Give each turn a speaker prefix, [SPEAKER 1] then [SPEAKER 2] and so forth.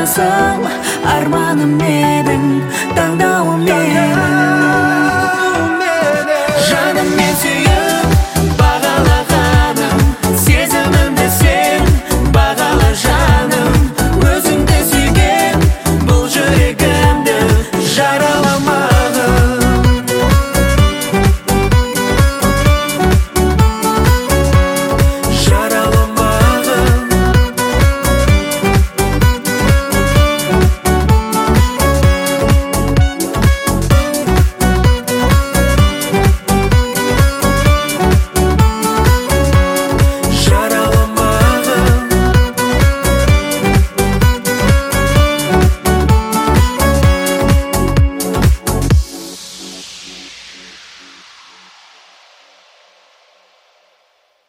[SPEAKER 1] арманым менің таңдауым менің жаным мен